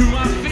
to my feet.